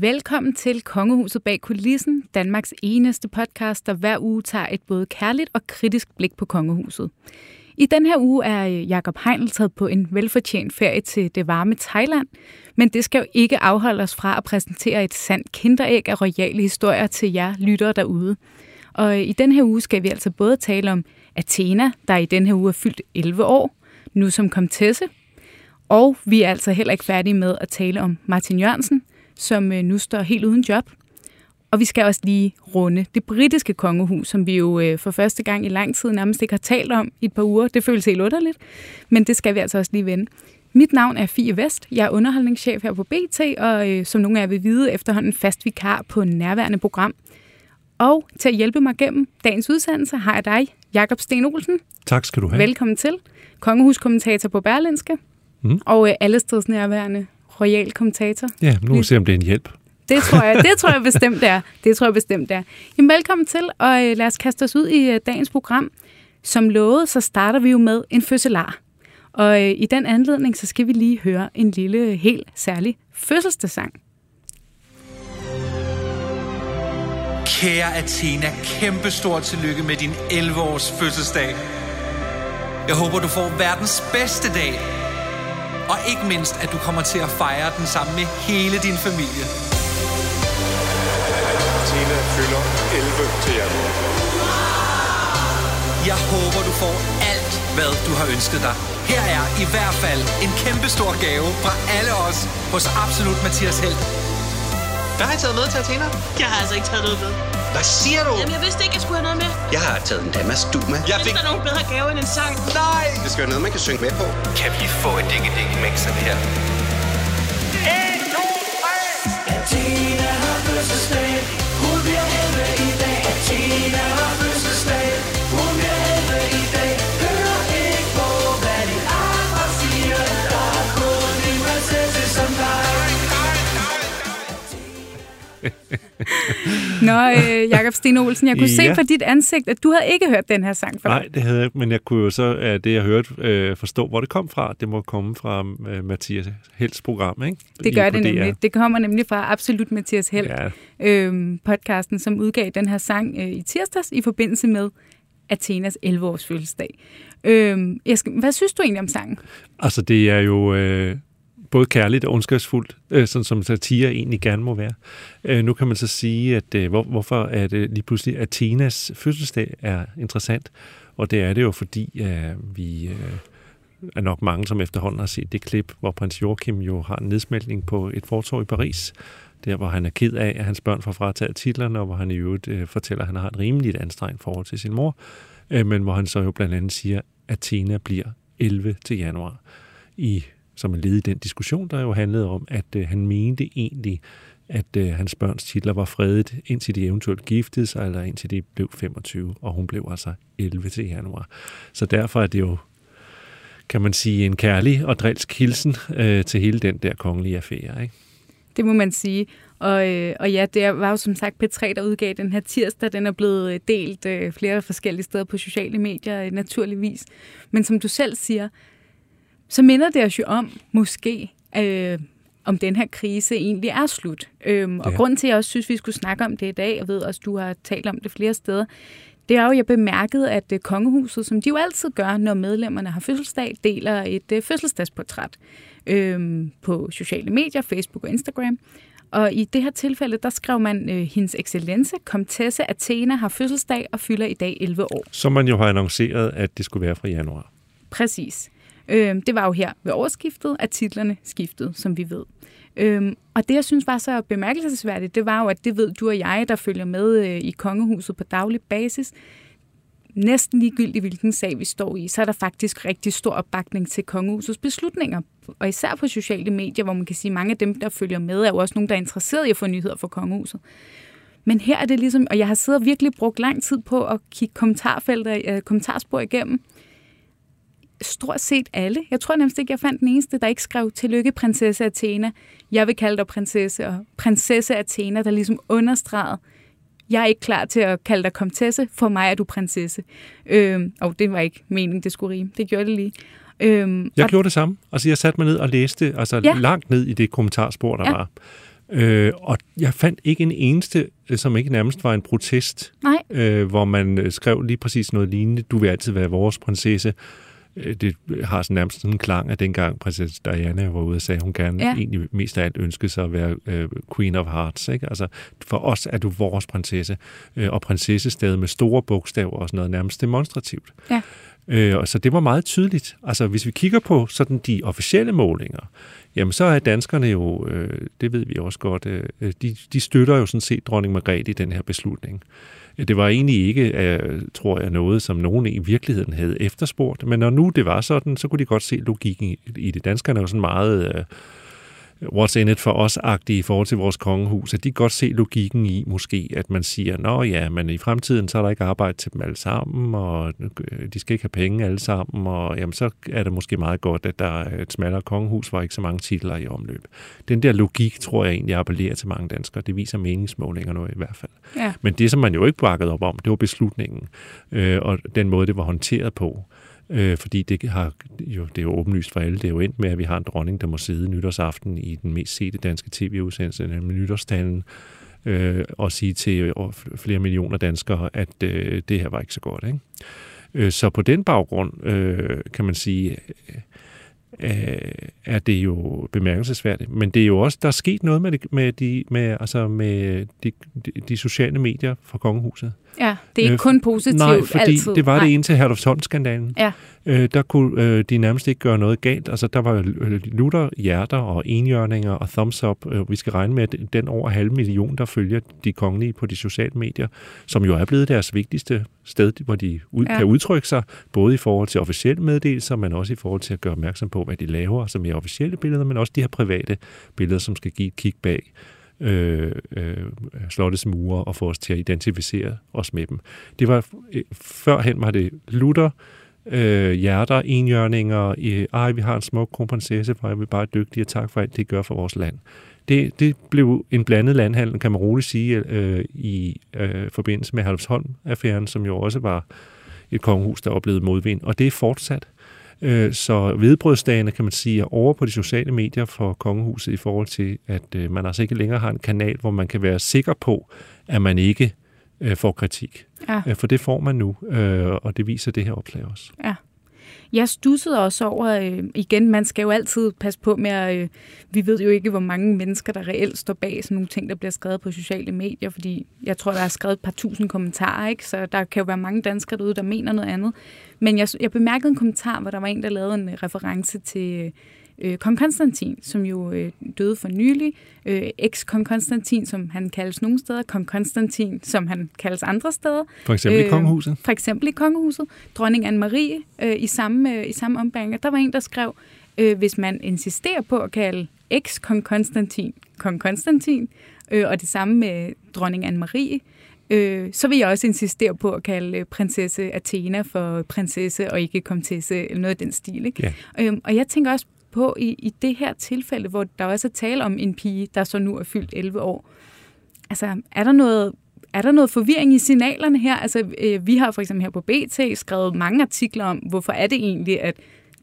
Velkommen til Kongehuset bag kulissen, Danmarks eneste podcast, der hver uge tager et både kærligt og kritisk blik på kongehuset. I den her uge er Jakob Heinl taget på en velfortjent ferie til det varme Thailand, men det skal jo ikke afholde os fra at præsentere et sandt kinderæg af royale historier til jer lyttere derude. Og i den her uge skal vi altså både tale om Athena, der i den her uge er fyldt 11 år, nu som komtesse, og vi er altså heller ikke færdige med at tale om Martin Jørgensen, som øh, nu står helt uden job. Og vi skal også lige runde det britiske kongehus, som vi jo øh, for første gang i lang tid nærmest ikke har talt om i et par uger. Det føles helt underligt, men det skal vi altså også lige vende. Mit navn er Fie Vest. Jeg er underholdningschef her på BT, og øh, som nogle af jer vil vide, efterhånden fast vikar på nærværende program. Og til at hjælpe mig gennem dagens udsendelse har jeg dig, Jakob Sten Olsen. Tak skal du have. Velkommen til. Kongehuskommentator på Berlinske. Mm. Og øh, allesteds nærværende royal kommentator. Ja, nu må vi se, om det er en hjælp. Det tror jeg, det tror jeg bestemt er. Det tror jeg bestemt er. Jamen, velkommen til, og øh, lad os kaste os ud i øh, dagens program. Som lovet, så starter vi jo med en fødselar. Og øh, i den anledning, så skal vi lige høre en lille, helt særlig fødselsdagssang. Kære Athena, kæmpe stort tillykke med din 11-års fødselsdag. Jeg håber, du får verdens bedste dag. Og ikke mindst, at du kommer til at fejre den sammen med hele din familie. Athena fylder 11 til januar. Jeg håber, du får alt, hvad du har ønsket dig. Her er i hvert fald en kæmpe stor gave fra alle os hos Absolut Mathias Held. Hvad har I taget med til Athena? Jeg har altså ikke taget noget med. Hvad siger du? Jamen, jeg vidste ikke, jeg skulle have noget med. Jeg har taget en Damas du med. Jeg Findes der nogen bedre gave end en sang? Nej! Det skal være noget, man kan synge med på. Kan vi få et ding ding mix af det her? Nå, øh, Jakob Sten Olsen, jeg kunne ja. Se på dit ansigt, at du havde ikke hørt den her sang før. Nej, det havde jeg ikke, men jeg kunne jo så, af det jeg hørte, øh, forstå, hvor det kom fra. Det må komme fra øh, Mathias Helds program, ikke? Det gør Lige det på DR. nemlig. Det kommer nemlig fra Absolut Mathias Held, Ja, øhm, podcasten, som udgav den her sang øh, i tirsdags i forbindelse med Athenas 11-års fødselsdag. Øhm, jeg skal, hvad synes du egentlig om sangen? altså det er jo øh, både kærligt og ondskabsfuldt, øh, sådan som satire egentlig gerne må være. Øh, nu kan man så sige, at øh, hvor, hvorfor er det lige pludselig Athenas fødselsdag er interessant, og det er det jo, fordi øh, vi... Øh, er nok mange, som efterhånden har set det klip, hvor prins Joachim jo har en nedsmeltning på et fortorv i Paris. Der, hvor han er ked af, at hans børn får frataget titlerne, og hvor han i øvrigt øh, fortæller, at han har et rimeligt anstrengt forhold til sin mor. Øh, men hvor han så jo blandt andet siger, at Athena bliver 11 til januar. I, som en led i den diskussion, der jo handlede om, at øh, han mente egentlig, at øh, hans børns titler var fredet, indtil de eventuelt giftede sig, eller indtil de blev 25, og hun blev altså 11 til januar. Så derfor er det jo kan man sige, en kærlig og drilsk hilsen øh, til hele den der kongelige affære. Ikke? Det må man sige. Og, øh, og ja, det var jo som sagt P3, der udgav den her tirsdag. Den er blevet øh, delt øh, flere forskellige steder på sociale medier, øh, naturligvis. Men som du selv siger, så minder det os jo om, måske, øh, om den her krise egentlig er slut. Øhm, og Ja. grund til, at jeg også synes, vi skulle snakke om det i dag, jeg ved også, du har talt om det flere steder, det er jo, jeg bemærkede, at øh, kongehuset, som de jo altid gør, når medlemmerne har fødselsdag, deler et øh, fødselsdagsportræt øhm, på sociale medier, Facebook og Instagram. Og i det her tilfælde, der skrev man, øh, hendes excellence, komtesse Athena, har fødselsdag og fylder i dag 11 år. Som man jo har annonceret, at det skulle være fra januar. Præcis. Øh, det var jo her ved overskiftet, at titlerne skiftede, som vi ved. Øhm, og det, jeg synes var så bemærkelsesværdigt, det var jo, at det ved du og jeg, der følger med øh, i kongehuset på daglig basis, næsten ligegyldigt, hvilken sag vi står i, så er der faktisk rigtig stor opbakning til kongehusets beslutninger. Og især på sociale medier, hvor man kan sige, at mange af dem, der følger med, er jo også nogen, der er interesseret i at få nyheder fra kongehuset. Men her er det ligesom, og jeg har siddet og virkelig brugt lang tid på at kigge kommentarfelter, øh, kommentarspor igennem, stort set alle. Jeg tror nærmest ikke, jeg fandt den eneste, der ikke skrev tillykke prinsesse Athena. Jeg vil kalde dig prinsesse, og prinsesse Athena, der ligesom understregede, jeg er ikke klar til at kalde dig komtesse, for mig er du prinsesse. Øhm, og det var ikke meningen, det skulle rime. Det gjorde det lige. Øhm, Jeg og, gjorde det samme. Altså, jeg satte mig ned og læste altså, Ja. langt ned i det kommentarspor, der Ja. ja. var. Øh, og jeg fandt ikke en eneste, øh, som ikke nærmest var en protest, Nej. øh, hvor man øh, skrev lige præcis noget lignende. Du vil altid være vores prinsesse. Øh, Det har sådan nærmest sådan en klang af dengang prinsesse Diana var ude og sagde, at hun gerne Ja. egentlig mest af alt ønskede sig at være øh, Queen of Hearts. Ikke? Altså, for os er du vores prinsesse. Øh, og prinsesse stadig med store bogstaver og sådan noget nærmest demonstrativt. Ja. Øh, og så det var meget tydeligt. Altså, hvis vi kigger på sådan de officielle målinger, jamen så er danskerne jo, øh, det ved vi også godt, øh, de, de støtter jo sådan set dronning Margrethe i den her beslutning. Det var egentlig ikke, øh, tror jeg, noget, som nogen i virkeligheden havde efterspurgt, men når nu det var sådan, så kunne de godt se logikken i- i det. Danskerne er jo sådan meget øh, what's in it for os-agtige i forhold til vores kongehus, at de godt se logikken i måske, at man siger, nå ja, men i fremtiden, så er der ikke arbejde til dem alle sammen, og øh, de skal ikke have penge alle sammen, og jamen, så er det måske meget godt, at der er et smallere kongehus, hvor ikke så mange titler i omløb. Den der logik, tror jeg egentlig appellerer til mange danskere. Det viser meningsmålinger nu i hvert fald. Ja. Men det, som man jo ikke bakkede op om, det var beslutningen, øh, og den måde, det var håndteret på. Øh, fordi det, har, jo, det er jo åbenlyst for alle. Det er jo endt med, at vi har en dronning, der må sidde nytårsaften i den mest sete danske tv-udsendelse, nemlig nytårstalen, øh, og sige til flere millioner danskere, at øh, det her var ikke så godt. Ikke? Øh, så på den baggrund øh, kan man sige, øh, øh, er det jo bemærkelsesværdigt. Men det er jo også, der er sket noget med, det, med, de, med, altså med de, de, de sociale medier fra kongehuset. Ja, det er ikke Øh, kun positivt Nej, fordi altid. det var Nej. det indtil Herlufsholm-skandalen. Ja. Øh, der kunne øh, de nærmest ikke gøre noget galt. Altså, der var øh, lutter, hjerter og enhjørninger og thumbs up. Øh, vi skal regne med, at den over halv million, der følger de kongelige på de sociale medier, som jo er blevet deres vigtigste sted, hvor de ud, Ja. ja. kan udtrykke sig, både i forhold til officielle meddelelser, men også i forhold til at gøre opmærksom på, hvad de laver, altså mere officielle billeder, men også de her private billeder, som skal give et kig bag øh, øh, slottets mure og få os til at identificere os med dem. Det var, øh, førhen var det Luther, øh, hjerter, enhjørninger, øh, ej, vi har en smuk kronprinsesse, vi er bare dygtige, og tak for alt, det gør for vores land. Det, det blev en blandet landhandel, kan man roligt sige, øh, i øh, forbindelse med Halvsholm-affæren, som jo også var et kongehus, der oplevede modvind, og det er fortsat. Øh, Så vedbrødsdagene, kan man sige, er over på de sociale medier for kongehuset i forhold til, at øh, man altså ikke længere har en kanal, hvor man kan være sikker på, at man ikke øh, får kritik. Ja. For det får man nu, og det viser det her opslag også. Jeg stussede også over, øh, igen, man skal jo altid passe på med at, øh, vi ved jo ikke, hvor mange mennesker, der reelt står bag sådan nogle ting, der bliver skrevet på sociale medier, fordi jeg tror, der er skrevet et par tusind kommentarer, ikke? så der kan jo være mange danskere derude, der mener noget andet. Men jeg, jeg bemærkede en kommentar, hvor der var en, der lavede en øh, reference til øh, kong Konstantin, som jo øh, døde for nylig. Øh, Ex-kong Konstantin, som han kaldes nogle steder. Kong Konstantin, som han kaldes andre steder. For eksempel øh, i Øh, kongehuset. For eksempel i kongehuset. Dronning Anne-Marie øh, i samme, øh, i samme ombæring. Og Der var en, der skrev, øh, hvis man insisterer på at kalde eks-kong Konstantin kong Konstantin, øh, og det samme med dronning Anne-Marie, øh, så vil jeg også insistere på at kalde øh, prinsesse Athena for prinsesse og ikke komtesse, eller noget af den stil. Ikke? Ja. Øhm, og jeg tænker også på i, i det her tilfælde, hvor der også er tale om en pige, der så nu er fyldt 11 år. Altså, er der noget er der noget forvirring i signalerne her? Altså, øh, vi har for eksempel her på BT skrevet mange artikler om, hvorfor er det egentlig, at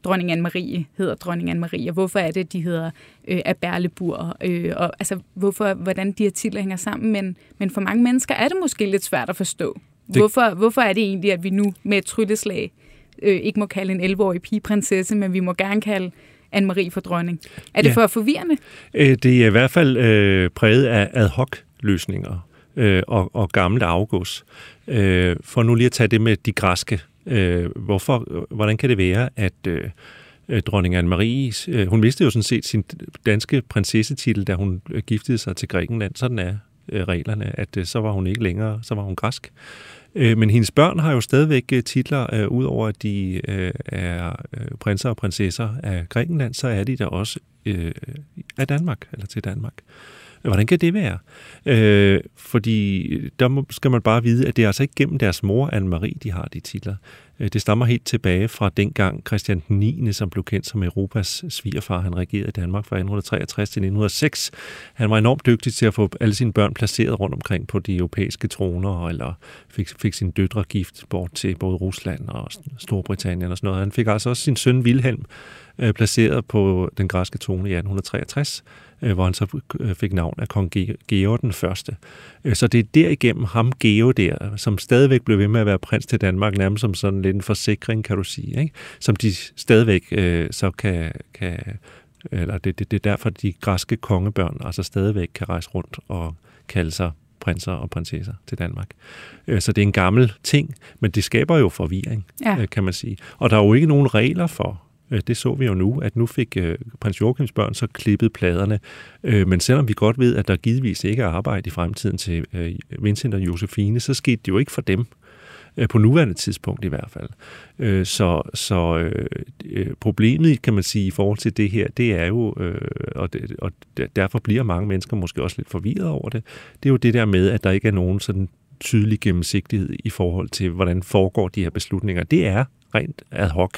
dronning Anne-Marie hedder dronning Anne-Marie, og hvorfor er det, de hedder øh, Aberlebur, øh, og altså, hvorfor, hvordan de her titler hænger sammen. Men, men for mange mennesker er det måske lidt svært at forstå. Det- Hvorfor, hvorfor er det egentlig, at vi nu med et trylleslag øh, ikke må kalde en 11-årig pige prinsesse, men vi må gerne kalde Anne-Marie for dronning? Er det Ja. for forvirrende? Øh, Det er i hvert fald øh, præget af ad hoc-løsninger øh, og, og gamle afgås. Øh, for nu lige at tage det med de græske. Øh, hvorfor, hvordan kan det være, at øh, dronning Anne-Marie, øh, hun mistede jo sådan set sin danske prinsessetitel, da hun giftede sig til Grækenland. Sådan er øh, reglerne, at øh, så var hun ikke længere, så var hun græsk. Øh, Men hendes børn har jo stadigvæk øh, titler, øh, udover at de øh, er øh, prinser og prinsesser af Grækenland, så er de der også øh, af Danmark, eller til Danmark. Hvordan kan det være? Øh, fordi øh, der må, skal man bare vide, at det er altså ikke gennem deres mor, Anne-Marie, de har de titler. Øh, det stammer helt tilbage fra dengang Christian 9., som blev kendt som Europas svigerfar. Han regerede i Danmark fra 1863 til 1906. Han var enormt dygtig til at få alle sine børn placeret rundt omkring på de europæiske troner, eller fik, fik sine døtre gift bort til både Rusland og Storbritannien og sådan noget. Han fik altså også sin søn Wilhelm øh, placeret på den græske trone i 1863, øh, hvor han så fik navn af kong Georg den første. Så det er derigennem ham, Georg der, som stadigvæk blev ved med at være prins til Danmark, nærmest som sådan lidt en forsikring, kan du sige, ikke? som de stadigvæk øh, så kan, kan eller det, det, det er derfor, de græske kongebørn altså stadigvæk kan rejse rundt og kalde sig prinser og prinsesser til Danmark. Øh, så det er en gammel ting, men det skaber jo forvirring, ja. Øh, kan man sige. Og der er jo ikke nogen regler for, øh, det så vi jo nu, at nu fik prins Joachims børn så klippet pladerne. Men selvom vi godt ved, at der givetvis ikke er arbejde i fremtiden til Vincent og Josefine, så skete det jo ikke for dem Øh, på nuværende tidspunkt i hvert fald. Øh, så, så øh, problemet, kan man sige, i forhold til det her, det er jo, og, det, og derfor bliver mange mennesker måske også lidt forvirret over det, det er jo det der med, at der ikke er nogen sådan tydelig gennemsigtighed i forhold til, hvordan foregår de her beslutninger. Det er rent ad hoc.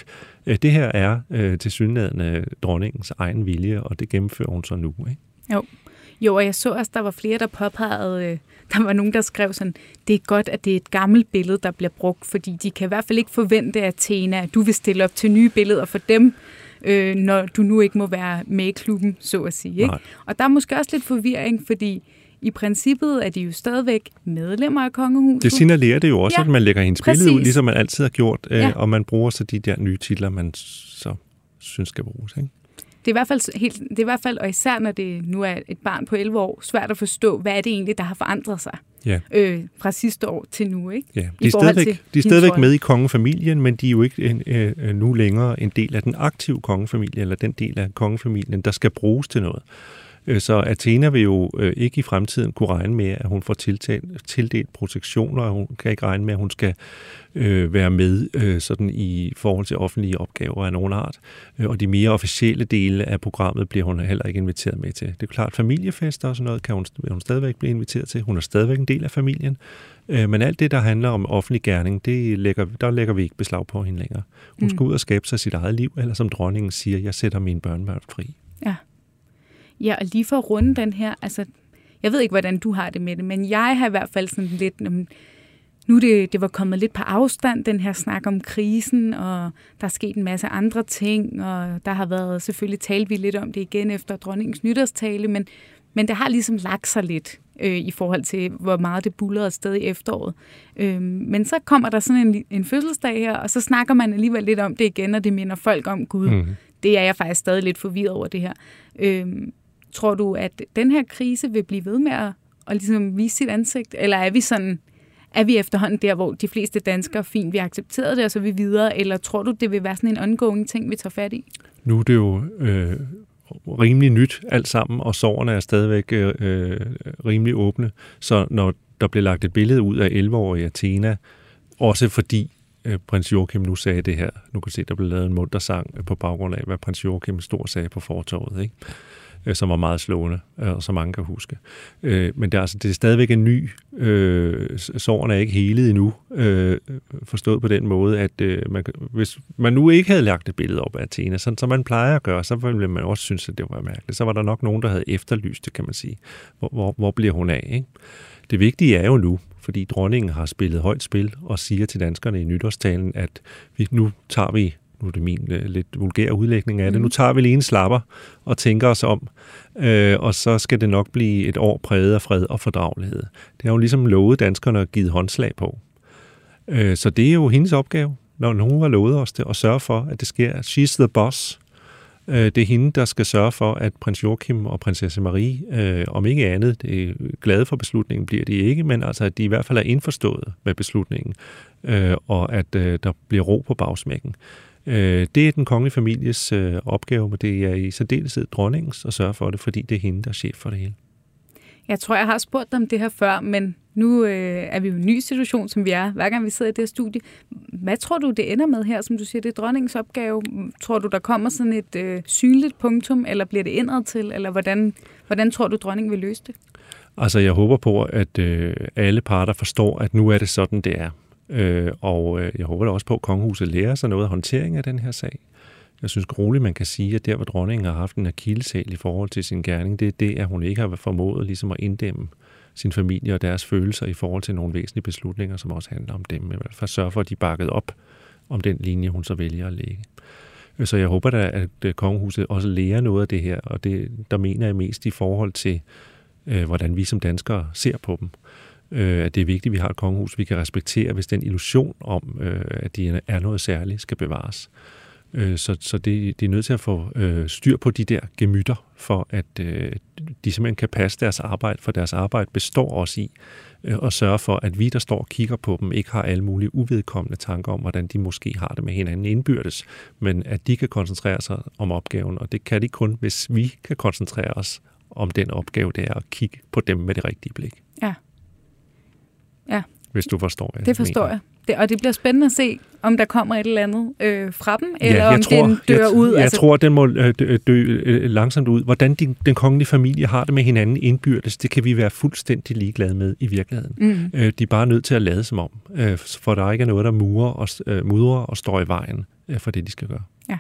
Det her er øh, til synligheden dronningens egen vilje, og det gennemfører hun så nu. Ikke? Jo. Jo, og jeg så også, der var flere, der påpegede, øh, der var nogen, der skrev sådan, det er godt, at det er et gammelt billede, der bliver brugt, fordi de kan i hvert fald ikke forvente, at Tena, at du vil stille op til nye billeder for dem, øh, når du nu ikke må være med i klubben, så at sige. Ikke? Og der er måske også lidt forvirring, fordi i princippet er de jo stadigvæk medlemmer af kongehuset. Det signalerer det jo også, ja, at man lægger hendes præcis. billede ud, ligesom man altid har gjort, øh, ja. og man bruger så de der nye titler, man så synes skal bruges. Ikke? Det er, i hvert fald helt, det er i hvert fald, og især når det nu er et barn på 11 år, svært at forstå, hvad er det egentlig, der har forandret sig ja. øh, fra sidste år til nu. Ikke? Ja. De, er stadigvæk, de er stadigvæk med i kongefamilien, men de er jo ikke en, øh, nu længere en del af den aktive kongefamilie, eller den del af kongefamilien, der skal bruges til noget. Øh, så Athena vil jo øh, ikke i fremtiden kunne regne med, at hun får tildelt, tildelt protektioner, og hun kan ikke regne med, at hun skal øh, være med øh, sådan i forhold til offentlige opgaver af nogen art. Øh, og de mere officielle dele af programmet bliver hun heller ikke inviteret med til. Det er klart, familiefester og sådan noget kan hun, hun stadigvæk blive inviteret til. Hun er stadigvæk en del af familien. Øh, men alt det, der handler om offentlig gerning, det lægger, der lægger vi ikke beslag på hende længere. Hun skal mm. ud og skabe sig sit eget liv, eller som dronningen siger, jeg sætter mine børnebørn fri. Ja. Ja, og lige for at runde den her, altså, jeg ved ikke, hvordan du har det med det, men jeg har i hvert fald sådan lidt, nu det, det var kommet lidt på afstand, den her snak om krisen, og der er sket en masse andre ting, og der har været, selvfølgelig talt vi lidt om det igen efter dronningens nytårstale, men, men det har ligesom lagt sig lidt øh, i forhold til, hvor meget det bullerede sted i efteråret. Øh, men så kommer der sådan en, en fødselsdag her, og så snakker man alligevel lidt om det igen, og det minder folk om, Gud, mm. det er jeg faktisk stadig lidt forvirret over det her. Øh, Tror du, at den her krise vil blive ved med at, at ligesom vise sit ansigt? Eller er vi sådan, er vi efterhånden der, hvor de fleste danskere fint, vi har accepteret det, og så er vi videre? Eller tror du, det vil være sådan en ongoing ting, vi tager fat i? Nu er det jo øh, rimelig nyt alt sammen, og sårene er stadigvæk øh, øh rimelig åbne. Så når der bliver lagt et billede ud af 11-årige Athena, også fordi øh, prins Joachim nu sagde det her. Nu kan se, der blev lavet en muntersang på baggrund af, hvad prins Joachim stor sagde på fortorvet. Ikke? Øh, som var meget slående, øh, og som mange kan huske. Øh, men det er, altså, det er stadigvæk en ny. Øh, såren er ikke helet endnu, øh, forstået på den måde, at øh, man, hvis man nu ikke havde lagt et billede op af Athena, sådan som man plejer at gøre, så ville man også synes, at det var mærkeligt. Så var der nok nogen, der havde efterlyst det, kan man sige. Hvor, hvor, hvor bliver hun af? Ikke? Det vigtige er jo nu, fordi dronningen har spillet højt spil og siger til danskerne i nytårstalen, at vi, nu tager vi nu er det min øh, lidt vulgære udlægning af det, mm. nu tager vi lige en slapper og tænker os om, øh, og så skal det nok blive et år præget af fred og fordragelighed. Det har jo ligesom lovet danskerne at give håndslag på. Øh, så det er jo hendes opgave, når hun har lovet os det, at sørge for, at det sker. She's the boss. Uh, det er hende, der skal sørge for, at prins Joachim og prinsesse Marie, øh, om ikke andet, det er glade for beslutningen, bliver de ikke, men altså, at de i hvert fald er indforstået med beslutningen, øh, og at øh, der bliver ro på bagsmækken. Øh, det er den kongelige families øh, opgave, men det er i særdeleshed dronningens at sørge for det, fordi det er hende, der er chef for det hele. Jeg tror, jeg har spurgt dig om det her før, men nu øh, er vi jo i en ny situation, som vi er, hver gang vi sidder i det her studie. Hvad tror du, det ender med her, som du siger, det er dronningens opgave? Tror du, der kommer sådan et øh, synligt punktum, eller bliver det ændret til, eller hvordan, hvordan tror du, dronningen vil løse det? Altså, jeg håber på, at øh, alle parter forstår, at nu er det sådan, det er. Øh, og øh, jeg håber da også på, at kongehuset lærer sig noget af håndtering af den her sag. Jeg synes roligt, man kan sige, at der, hvor dronningen har haft en akillesal i forhold til sin gerning, det er det, at hun ikke har formået ligesom at inddæmme sin familie og deres følelser i forhold til nogle væsentlige beslutninger, som også handler om dem. I hvert fald sørge for, at de bakket op om den linje, hun så vælger at lægge. Øh, så jeg håber da, at øh, kongehuset også lærer noget af det her, og det, der mener jeg mest i forhold til, øh, hvordan vi som danskere ser på dem. Øh, at det er vigtigt, at vi har et kongehus, vi kan respektere, hvis den illusion om, øh, at de er noget særligt, skal bevares. Øh, så så det, det er nødt til at få øh, styr på de der gemytter, for at øh, de simpelthen kan passe deres arbejde, for deres arbejde består også i øh, at sørge for, at vi, der står og kigger på dem, ikke har alle mulige uvedkommende tanker om, hvordan de måske har det med hinanden indbyrdes, men at de kan koncentrere sig om opgaven, og det kan de kun, hvis vi kan koncentrere os om den opgave, det er at kigge på dem med det rigtige blik. Ja. Hvis du forstår, hvad Det forstår mener. jeg. Det, og det bliver spændende at se, om der kommer et eller andet øh, fra dem, eller om den dør jeg, ud. Jeg altså, tror, den må øh, dø, dø øh, langsomt ud. Hvordan de, den kongelige familie har det med hinanden indbyrdes, det kan vi være fuldstændig ligeglade med i virkeligheden. Mm. Øh, de er bare nødt til at lade som om, øh, for der ikke er noget, der murer og, øh, mudrer og står i vejen øh, for det, de skal gøre. Ja.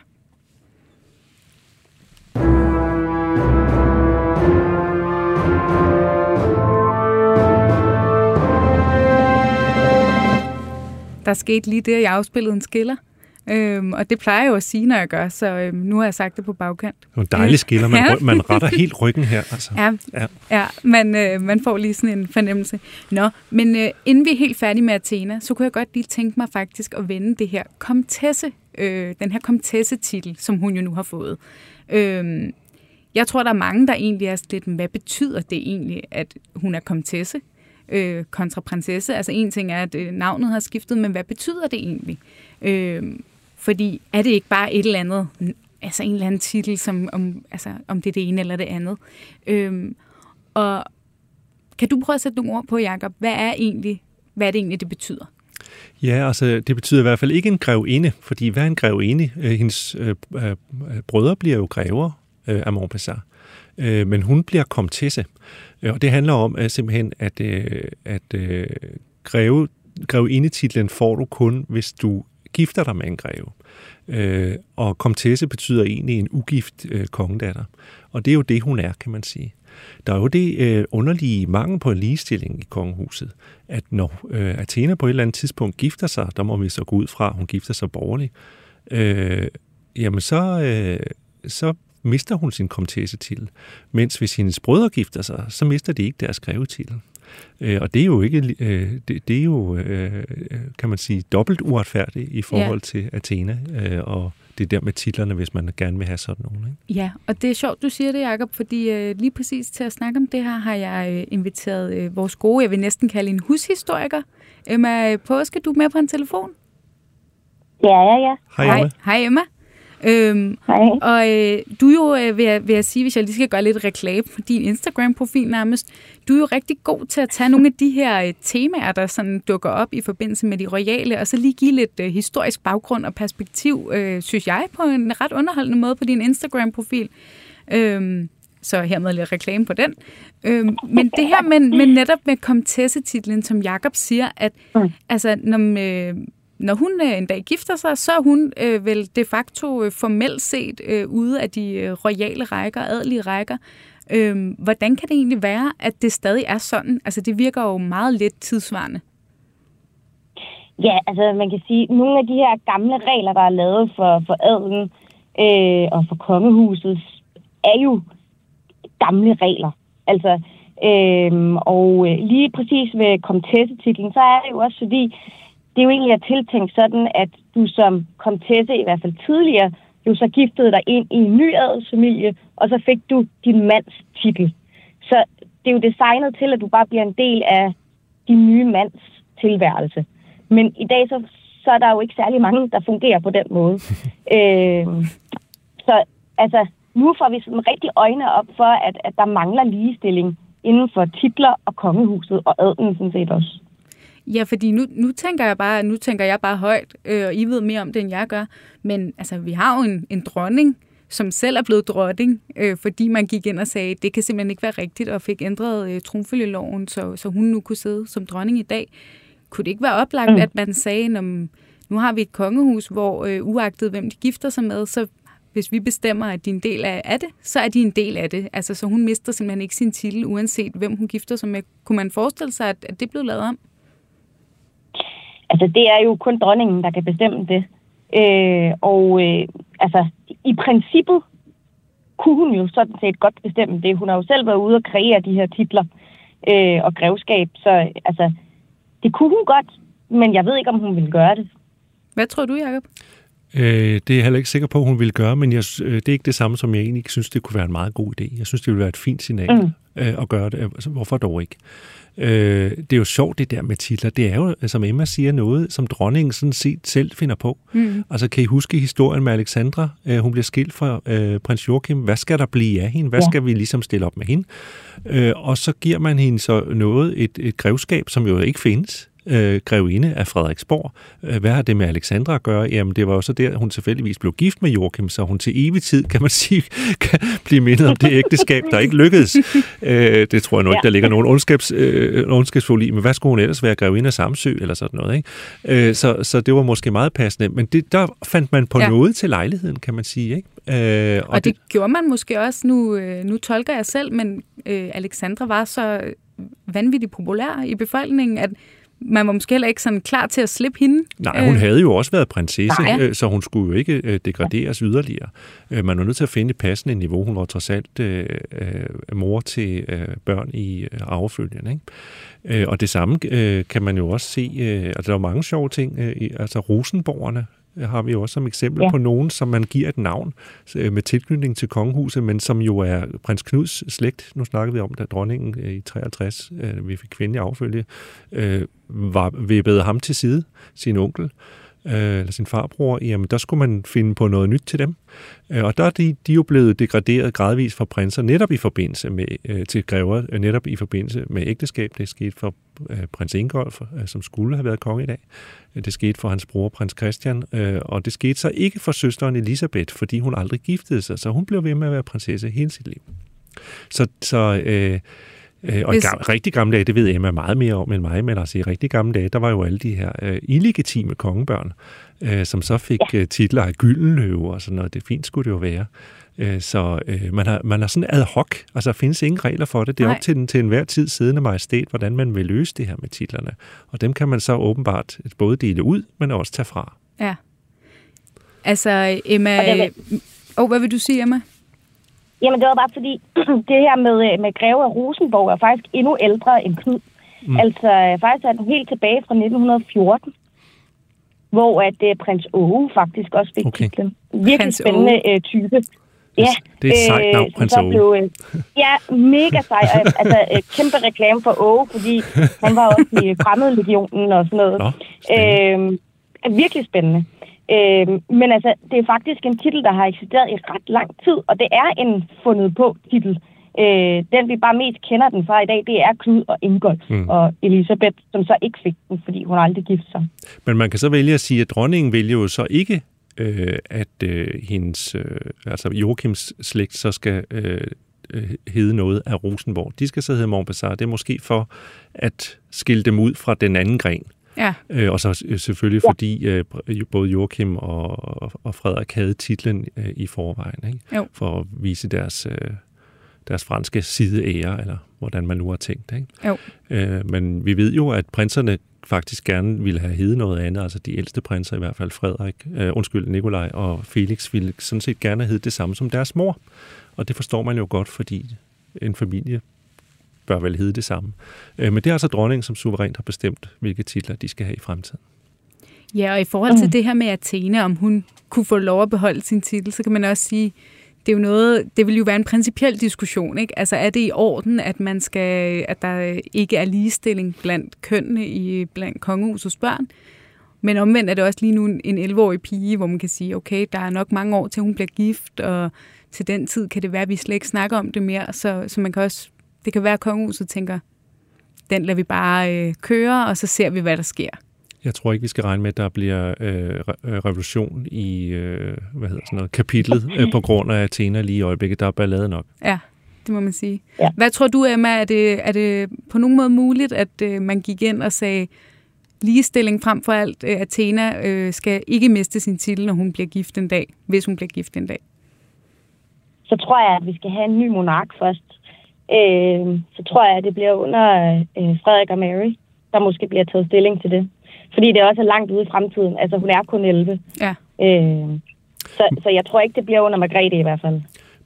Der skete lige det, at jeg afspillede en skiller. Øhm, og det plejer jeg jo at sige, når jeg gør, så øhm, nu har jeg sagt det på bagkant. Det er en dejlig skiller. Man, Ja. man retter helt ryggen her. Altså. Ja, Ja. ja man, øh, man får lige sådan en fornemmelse. Nå, men øh, inden vi er helt færdige med Athena, så kunne jeg godt lige tænke mig faktisk at vende det her komtesse, øh, den her komtesse-titel, som hun jo nu har fået. Øh, jeg tror, der er mange, der egentlig er lidt, hvad betyder det egentlig, at hun er komtesse øh, kontra prinsesse? Altså en ting er, at øh, navnet har skiftet, men hvad betyder det egentlig? Øh, fordi er det ikke bare et eller andet, altså en eller anden titel, som om, altså, om det er det ene eller det andet? Øh, og kan du prøve at sætte nogle ord på, Jacob? Hvad er egentlig, hvad er det egentlig, det betyder? Ja, altså det betyder i hvert fald ikke en grevinde, fordi hvad er en grevinde? Øh, hendes øh, øh, brødre bliver jo grever øh, af Montpessar, øh, men hun bliver komtesse. Øh, Øh, og det handler om at simpelthen, at, øh, at øh, greve, greve, indetitlen får du kun, hvis du gifter dig med en greve. Øh, og komtesse betyder egentlig en ugift øh, kongedatter. Og det er jo det, hun er, kan man sige. Der er jo det øh, underlige mangel på ligestilling i kongehuset, at når øh, Athena på et eller andet tidspunkt gifter sig, der må vi så gå ud fra, at hun gifter sig borgerligt, øh, jamen så, øh, så mister hun sin komtessetitel. Mens hvis hendes brødre gifter sig, så mister de ikke deres grevetitel. Øh, og det er jo ikke, øh, det, det er jo, øh, kan man sige, dobbelt uretfærdigt i forhold Ja. til Athena, øh, og det der med titlerne, hvis man gerne vil have sådan nogle. Ikke? Ja, og det er sjovt, du siger det, Jacob, fordi øh, lige præcis til at snakke om det her, har jeg øh, inviteret øh, vores gode, jeg vil næsten kalde en hushistoriker, Emma Påske. Du er med på en telefon? Ja, ja, ja. Hej, Emma. Hej Emma. Øhm, Hej. og øh, du er jo, øh, vil, jeg, vil jeg sige, hvis jeg lige skal gøre lidt reklame for din Instagram-profil nærmest, du er jo rigtig god til at tage nogle af de her øh, temaer, der sådan dukker op i forbindelse med de royale, og så lige give lidt øh, historisk baggrund og perspektiv, øh, synes jeg, på en ret underholdende måde på din Instagram-profil. Øhm, så hermed lidt reklame på den. Øhm, men det her med, med netop med komtessetitlen, som Jakob siger, at Mm. altså, når, øh, når hun øh, en dag gifter sig, så er hun øh, vel de facto øh, formelt set øh, ude af de øh, royale rækker, adelige rækker. Øhm, hvordan kan det egentlig være, at det stadig er sådan? Altså, det virker jo meget lidt tidsvarende. Ja, altså man kan sige, nogle af de her gamle regler, der er lavet for, for adelen øh, og for kongehuset, er jo gamle regler. Altså, øhm, øh, og lige præcis med komtessetitlen, så er det jo også fordi, det jo egentlig er tiltænkt sådan, at du som komtesse, i hvert fald tidligere, jo så giftede dig ind i en ny adelsfamilie, og så fik du din mands titel. Så det er jo designet til, at du bare bliver en del af din nye mands tilværelse. Men i dag, så, så er der jo ikke særlig mange, der fungerer på den måde. øh, så altså, nu får vi sådan rigtig øjne op for, at, at der mangler ligestilling inden for titler og kongehuset og adelen sådan set også. Ja, fordi nu, nu tænker jeg bare, nu tænker jeg bare højt, øh, og I ved mere om det, end jeg gør. Men altså, vi har jo en, en dronning, som selv er blevet dronning, øh, fordi man gik ind og sagde, det kan simpelthen ikke være rigtigt, og fik ændret øh, tronfølgeloven, så, så hun nu kunne sidde som dronning i dag. Kunne det ikke være oplagt, mm. at man sagde, når, nu har vi et kongehus, hvor øh, uagtet hvem de gifter sig med, så hvis vi bestemmer, at de er en del af, af det, så er de en del af det. Altså, så hun mister simpelthen ikke sin titel, uanset hvem hun gifter sig med. Kunne man forestille sig, at, at det blev lavet om? Altså, det er jo kun dronningen, der kan bestemme det. Øh, og øh, altså, i princippet kunne hun jo sådan set godt bestemme det. Hun har jo selv været ude og kreere de her titler øh, og grevskab, så altså, det kunne hun godt, men jeg ved ikke, om hun ville gøre det. Hvad tror du, Jacob? Øh, det er jeg heller ikke sikker på, hun vil gøre, men jeg, øh, det er ikke det samme, som jeg egentlig synes, det kunne være en meget god idé. Jeg synes, det ville være et fint signal mm. øh, at gøre det. Altså, hvorfor dog ikke? Øh, det er jo sjovt, det der med titler. Det er jo, som Emma siger, noget, som dronningen sådan set selv finder på. Mm. Altså, kan I huske historien med Alexandra? Øh, hun bliver skilt fra øh, prins Joachim. Hvad skal der blive af hende? Hvad ja. skal vi ligesom stille op med hende? Øh, og så giver man hende så noget, et, et grevskab, som jo ikke findes øh, grevinde af Frederiksborg. Øh, hvad har det med Alexandra at gøre? Jamen, det var jo så der, hun tilfældigvis blev gift med Joachim, så hun til evig tid, kan man sige, kan blive mindet om det ægteskab, der ikke lykkedes. Øh, det tror jeg nu ikke, der ligger nogen ondskabs, øh, ondskabsfuld i, men hvad skulle hun ellers være? Grevinde af Samsø eller sådan noget, ikke? Øh, så, så det var måske meget passende, men det, der fandt man på ja. noget til lejligheden, kan man sige, ikke? Øh, og, og det, det gjorde man måske også, nu, øh, nu tolker jeg selv, men øh, Alexandra var så vanvittigt populær i befolkningen, at man var måske heller ikke sådan klar til at slippe hende. Nej, hun øh. havde jo også været prinsesse, Nej. Øh, så hun skulle jo ikke øh, degraderes yderligere. Man var nødt til at finde et passende niveau. Hun var trods alt øh, mor til øh, børn i arvefølgen. Ikke? Og det samme øh, kan man jo også se, altså der er mange sjove ting, altså Rosenborgerne har vi også som eksempel ja. på nogen, som man giver et navn øh, med tilknytning til kongehuset, men som jo er prins Knuds slægt. Nu snakkede vi om, da dronningen øh, i 63, øh, vi fik kvindelig affølge, var vippede ham til side, sin onkel Øh, eller sin farbror, jamen der skulle man finde på noget nyt til dem. Øh, og der er de, de er jo blevet degraderet gradvist fra prinser, netop i forbindelse med, øh, til grever, netop i forbindelse med ægteskab. Det skete for prins Ingolf, som skulle have været konge i dag. Det skete for hans bror, prins Christian, øh, og det skete så ikke for søsteren Elisabeth, fordi hun aldrig giftede sig, så hun blev ved med at være prinsesse hele sit liv. Så, så øh, øh, og Hvis... i rigtig gamle dage, det ved Emma meget mere om end mig, men altså i rigtig gamle dage, der var jo alle de her øh, illegitime kongebørn, øh, som så fik ja. øh, titler af gyldenløve og sådan noget. Det fint skulle det jo være. Øh, så øh, man, har, man har sådan ad hoc, altså der findes ingen regler for det. Det er Nej. op til den til enhver tid siddende majestæt, hvordan man vil løse det her med titlerne. Og dem kan man så åbenbart både dele ud, men også tage fra. Ja. Altså, Emma... Åh, oh, hvad vil du sige, Emma? Jamen, det var bare fordi, det her med, øh, med Greve af Rosenborg er faktisk endnu ældre end Knud. Mm. Altså, faktisk er den helt tilbage fra 1914 hvor at uh, prins Åge faktisk også fik okay. titlen. Virkelig prins spændende uh, type. Ja, det er et sejt navn, prins Åge. Blev, øh, ja, mega sej. altså, øh, kæmpe reklame for Åge, fordi han var også i fremmedlegionen og sådan noget. Nå, spændende. øh, virkelig spændende. Øh, men altså, det er faktisk en titel, der har eksisteret i ret lang tid, og det er en fundet på titel. Øh, den, vi bare mest kender den fra i dag, det er Knud og Ingolf mm. og Elisabeth, som så ikke fik den, fordi hun aldrig giftede sig. Men man kan så vælge at sige, at dronningen vælger jo så ikke øh, at øh, hendes, øh, altså Joachims slægt så skal øh, øh, hedde noget af Rosenborg. De skal så hedde Montbazar. Det er måske for at skille dem ud fra den anden gren. Ja. Øh, og så øh, selvfølgelig ja. fordi øh, både Joachim og, og Frederik havde titlen øh, i forvejen, ikke? Jo. for at vise deres, øh, deres franske sideære, eller hvordan man nu har tænkt. Ikke? Jo. Øh, men vi ved jo, at prinserne faktisk gerne ville have heddet noget andet, altså de ældste prinser i hvert fald, Frederik, øh, undskyld, Nikolaj og Felix, ville sådan set gerne have heddet det samme som deres mor. Og det forstår man jo godt, fordi en familie bør vel hedde det samme. Øh, men det er altså dronningen, som suverænt har bestemt, hvilke titler de skal have i fremtiden. Ja, og i forhold til mm. det her med Athena, om hun kunne få lov at beholde sin titel, så kan man også sige, det er jo noget, det vil jo være en principiel diskussion, ikke? Altså er det i orden, at man skal, at der ikke er ligestilling blandt kønnene i blandt kongehusets børn? Men omvendt er det også lige nu en 11-årig pige, hvor man kan sige, okay, der er nok mange år til hun bliver gift, og til den tid kan det være, at vi slet ikke snakker om det mere, så, så man kan også, det kan være, at kongehuset tænker, den lader vi bare øh, køre, og så ser vi, hvad der sker. Jeg tror ikke, vi skal regne med, at der bliver øh, øh, revolution i øh, hvad hedder sådan noget, kapitlet øh, på grund af Athena lige i øjeblikket. Der er ballade nok. Ja, det må man sige. Ja. Hvad tror du, Emma? Er det, er det på nogen måde muligt, at øh, man gik ind og sagde, ligestilling frem for alt, øh, Athena øh, skal ikke miste sin titel, når hun bliver gift en dag, hvis hun bliver gift en dag? Så tror jeg, at vi skal have en ny monark først. Øh, så tror jeg, at det bliver under øh, Frederik og Mary, der måske bliver taget stilling til det fordi det også er langt ude i fremtiden. Altså, hun er kun 11. Ja. Øh, så, så jeg tror ikke, det bliver under Margrethe i hvert fald.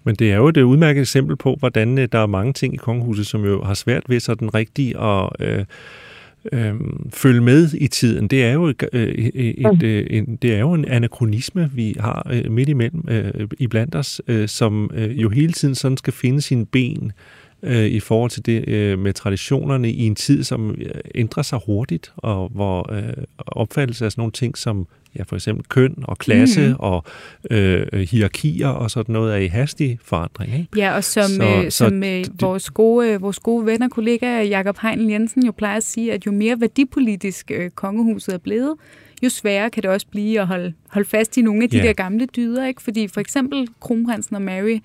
Men det er jo et øh, udmærket eksempel på, hvordan øh, der er mange ting i kongehuset, som jo har svært ved sådan rigtigt at øh, øh, følge med i tiden. Det er jo, et, øh, et, øh, en, det er jo en anachronisme, vi har øh, midt imellem øh, i blandt os, øh, som øh, jo hele tiden sådan skal finde sine ben øh, i forhold til det øh, med traditionerne i en tid, som øh, ændrer sig hurtigt, og hvor øh, opfattelse af sådan nogle ting som ja, for eksempel køn og klasse mm. og øh, hierarkier og sådan noget er i hastig forandring. Ikke? Ja, og som, så, øh, som øh, vores, gode, øh, vores gode ven og kollega Jakob Heinl Jensen jo plejer at sige, at jo mere værdipolitisk øh, kongehuset er blevet, jo sværere kan det også blive at holde, holde fast i nogle af de Ja. der gamle dyder. Ikke? Fordi for eksempel kronprinsen og Mary,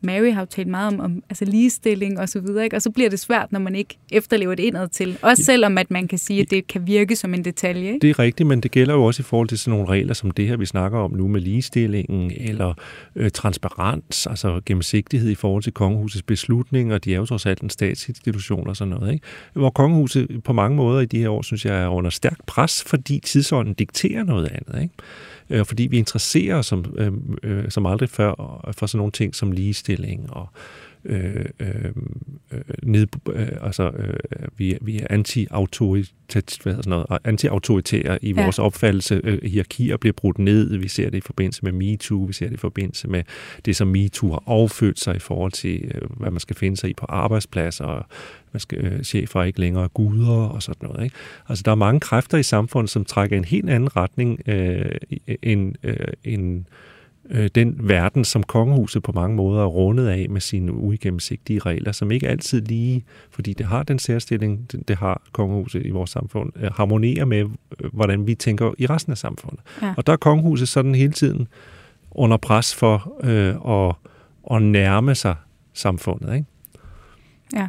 Mary har jo talt meget om, om altså ligestilling og så videre, ikke? og så bliver det svært, når man ikke efterlever det indad til. Også selvom at man kan sige, at det kan virke som en detalje. Ikke? Det er rigtigt, men det gælder jo også i forhold til sådan nogle regler som det her, vi snakker om nu med ligestillingen, eller øh, transparens, altså gennemsigtighed i forhold til kongehusets beslutninger. De er jo trods alt en statsinstitution og sådan noget. Ikke? Hvor kongehuset på mange måder i de her år, synes jeg, er under stærk pres, fordi tidsånden dikterer noget andet. Ikke? Øh, fordi vi interesserer os som, øh, øh, som aldrig før for sådan nogle ting som ligestilling og øh, øh, øh, ned, øh, altså, øh, vi, er- vi er anti-autoritære, anti-autoritære i Ja. vores opfattelse. Øh, hierarkier bliver brudt ned. Vi ser det i forbindelse med MeToo. Vi ser det i forbindelse med det, som MeToo har affødt sig i forhold til, øh, hvad man skal finde sig i på arbejdspladser. Og man skal, øh, chefer er ikke længere guder og sådan noget. Ikke? Altså, der er mange kræfter i samfundet, som trækker en helt anden retning øh, end, øh, end øh, den verden, som kongehuset på mange måder er rundet af med sine uigennemsigtige regler, som ikke altid lige, fordi det har den særstilling, det, det har kongehuset i vores samfund, øh, harmonerer med, øh, hvordan vi tænker i resten af samfundet. Ja. Og der er kongehuset sådan hele tiden under pres for øh, at, at nærme sig samfundet. Ikke? Ja.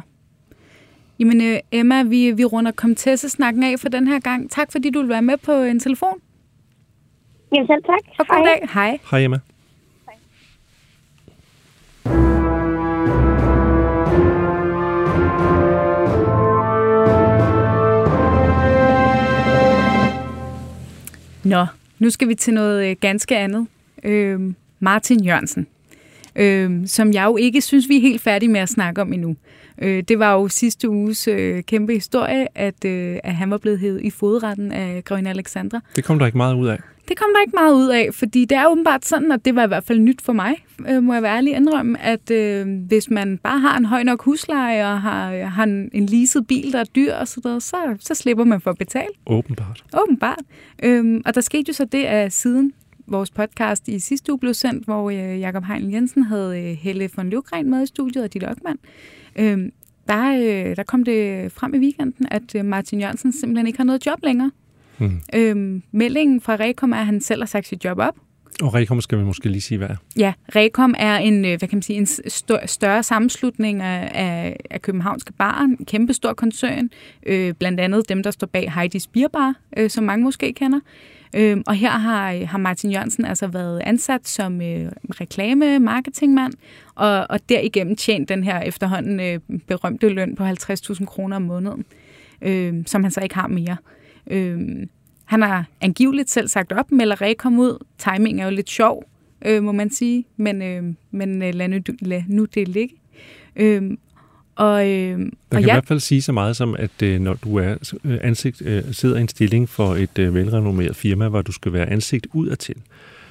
Jamen øh, Emma, vi, vi runder Comtesse-snakken af for den her gang. Tak fordi du vil være med på en telefon. Jamen selv tak. Og god dag. Hej. Hej Emma. Nå, nu skal vi til noget øh, ganske andet. Øh, Martin Jørgensen, øh, som jeg jo ikke synes, vi er helt færdige med at snakke om endnu. Øh, det var jo sidste uges øh, kæmpe historie, at, øh, at han var blevet hævet i fodretten af Grøn Alexandra. Det kom der ikke meget ud af. Det kom der ikke meget ud af, fordi det er åbenbart sådan, og det var i hvert fald nyt for mig, øh, må jeg være ærlig indrømme, at øh, hvis man bare har en høj nok husleje og har, har en, en leaset bil, der er dyr og sådan noget, så, så slipper man for at betale. Åbenbart. Åbenbart. Øhm, og der skete jo så det, at siden vores podcast i sidste uge blev sendt, hvor øh, Jakob Heinl Jensen havde øh, Helle von Løvgren med i studiet og Ditte Ockmann, øhm, der, øh, der kom det frem i weekenden, at øh, Martin Jørgensen simpelthen ikke har noget job længere. Hmm. Øhm, meldingen fra Rekom er, at han selv har sagt sit job op. Og Rekom skal vi måske lige sige, hvad er. Ja, Rekom er en, øh, hvad kan man sige, en stør, større sammenslutning af, af, af københavnske barer, en kæmpe stor koncern, øh, blandt andet dem, der står bag Heidi's Bierbar, øh, som mange måske kender. Øh, og her har, har Martin Jørgensen altså været ansat som øh, reklame-marketingmand, og, og derigennem tjent den her efterhånden øh, berømte løn på 50.000 kroner om måneden, øh, som han så ikke har mere. Øh, han har angiveligt selv sagt op, melder Rekom ud. Timing er jo lidt sjov, øh, må man sige, men, øh, men øh, lad, nu, lad nu det ligge. Øh, og, øh, Man og kan i hvert fald sige så meget som, at øh, når du er øh, ansigt, øh, sidder i en stilling for et øh, velrenommeret firma, hvor du skal være ansigt udadtil,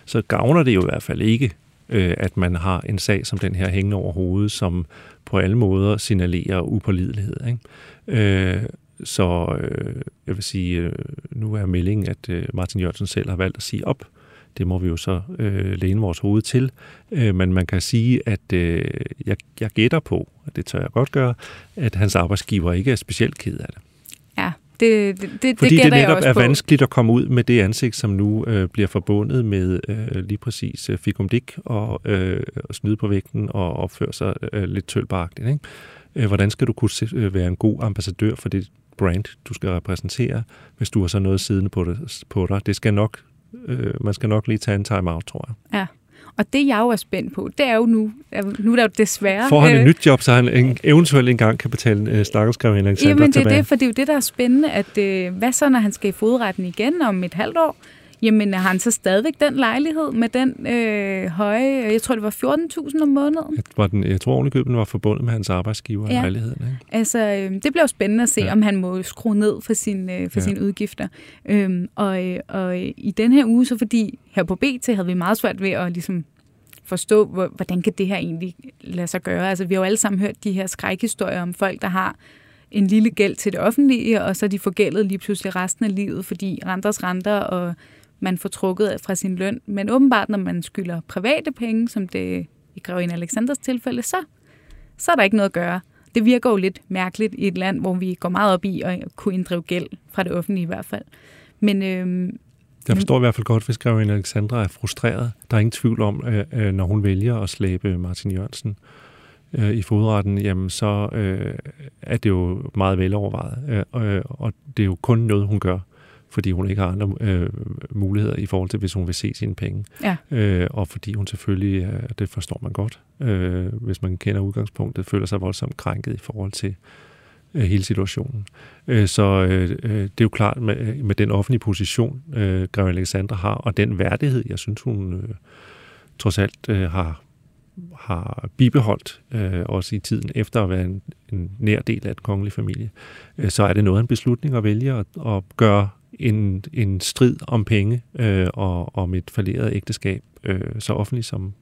så gavner det jo i hvert fald ikke, øh, at man har en sag som den her hængende over hovedet, som på alle måder signalerer upålidelighed. Ikke? Øh, så øh, jeg vil sige, øh, nu er meldingen, at øh, Martin Jørgensen selv har valgt at sige op. Det må vi jo så øh, læne vores hoved til. Øh, men man kan sige, at øh, jeg, jeg gætter på, og det tør jeg godt gøre, at hans arbejdsgiver ikke er specielt ked af det. ja det, det, det, Fordi det det netop er på. vanskeligt at komme ud med det ansigt, som nu øh, bliver forbundet med øh, lige præcis øh, fikum dik og øh, og snyde på vægten og opføre sig øh, lidt tølbagtigt. Ikke? Øh, hvordan skal du kunne øh, være en god ambassadør for det brand, du skal repræsentere, hvis du har så noget siddende på, det, på dig? Det skal nok, øh, man skal nok lige tage en time-out, tror jeg. Ja. Og det jeg jo er spændt på, det er jo nu, nu er der jo desværre... Får han øh, et nyt job, så han en, eventuelt engang kan betale øh, stakkelskrev Alexander Jamen det er tilbage. det, for det er jo det, der er spændende, at øh, hvad så, når han skal i fodretten igen om et halvt år? Jamen, har han så stadigvæk den lejlighed med den øh, høje, jeg tror, det var 14.000 om måneden? Jeg, var den, jeg tror ovenikøbet, den var forbundet med hans arbejdsgiver i Ja. lejligheden. Ikke? Altså, øh, det bliver jo spændende at se, Ja. om han må skrue ned for, sin, øh, for Ja. sine udgifter. Øhm, og, øh, og i den her uge, så fordi her på BT havde vi meget svært ved at ligesom forstå, hvor, hvordan kan det her egentlig lade sig gøre. Altså, vi har jo alle sammen hørt de her skrækhistorier om folk, der har en lille gæld til det offentlige, og så de forgældet lige pludselig resten af livet, fordi renters renter, og man får trukket fra sin løn. Men åbenbart, når man skylder private penge, som det i Grevinde Alexanders tilfælde, så, så er der ikke noget at gøre. Det virker jo lidt mærkeligt i et land, hvor vi går meget op i at kunne inddrive gæld fra det offentlige i hvert fald. Men øhm, Jeg forstår i hvert fald godt, hvis Grevinde Alexandra er frustreret. Der er ingen tvivl om, øh, øh, når hun vælger at slæbe Martin Jørgensen øh, i fodretten, jamen så øh, er det jo meget velovervejet. Øh, øh, og det er jo kun noget, hun gør, fordi hun ikke har andre øh, muligheder i forhold til, hvis hun vil se sine penge. Ja. Øh, og fordi hun selvfølgelig, øh, det forstår man godt, øh, hvis man kender udgangspunktet, føler sig voldsomt krænket i forhold til øh, hele situationen. Øh, så øh, øh, det er jo klart med, med den offentlige position, øh, Greve Alexandra har, og den værdighed, jeg synes, hun øh, trods alt øh, har, har bibeholdt, øh, også i tiden efter at være en, en nær del af den kongelige familie, øh, så er det noget af en beslutning at vælge at, at gøre en, en strid om penge øh, og om et falderet ægteskab øh, så offentligt, som,